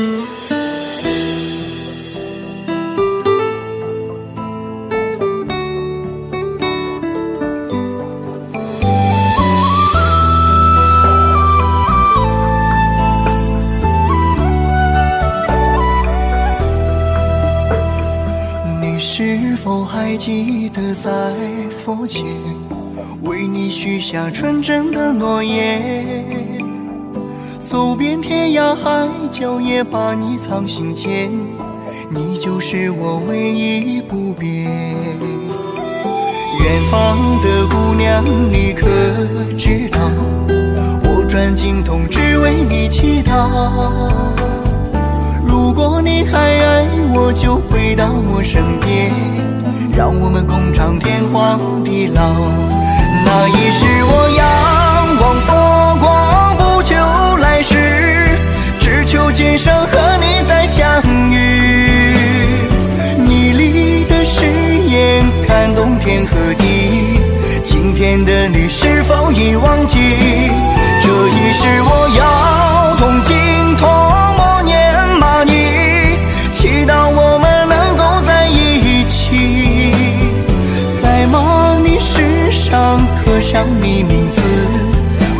你是否还记得在佛前为你许下纯真的诺言？走遍天涯海角也把你藏心间，你就是我唯一不变。远方的姑娘，你可知道？我转经筒只为你祈祷。如果你还爱我，就回到我身边，让我们共尝天荒地老。那一世我仰刻上你名字，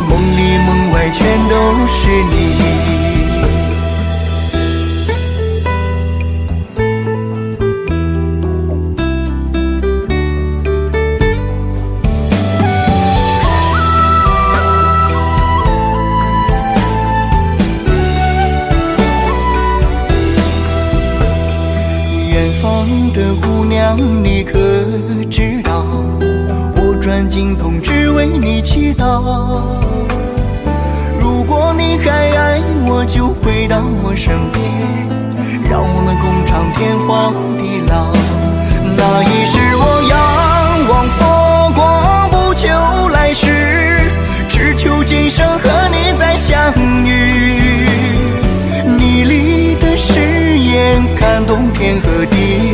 梦里梦外全都是你。远方的姑娘，你可知道？我转经筒只为你祈祷。如果你还爱我，就回到我身边，让我们共尝天荒地老。那一世我仰望佛光，不求来世，只求今生和你再相遇。你立的誓言感动天和地，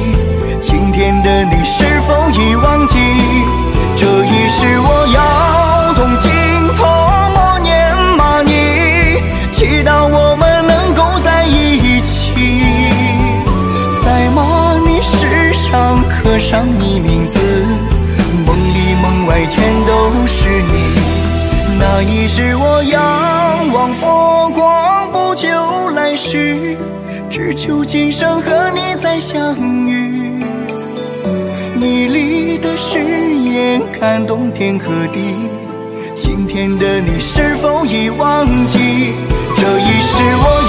上你名字，梦里梦外全都是你。那一世我仰望佛光，不求来世，只求今生和你再相遇。你立的誓言感动天和地，今天的你是否已忘记？这一世我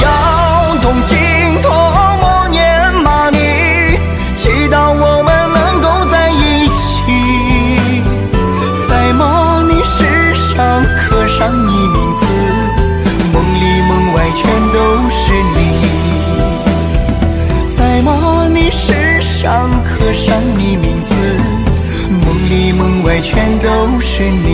刻上你名字，梦里梦外全都是你。